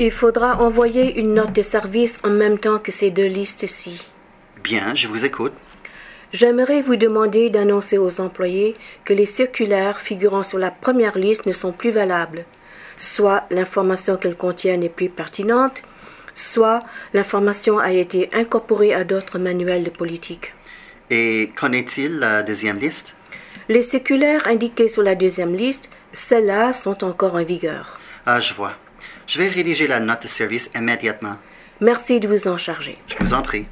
Il faudra envoyer une note de service en même temps que ces deux listes-ci. Bien, je vous écoute. J'aimerais vous demander d'annoncer aux employés que les circulaires figurant sur la première liste ne sont plus valables. Soit l'information qu'elles contiennent est plus pertinente, soit l'information a été incorporée à d'autres manuels de politique. Et qu'en est-il la deuxième liste? Les circulaires indiqués sur la deuxième liste, celles-là sont encore en vigueur. Ah, je vois. Je vais rédiger la note de service immédiatement. Merci de vous en charger. Je vous en prie.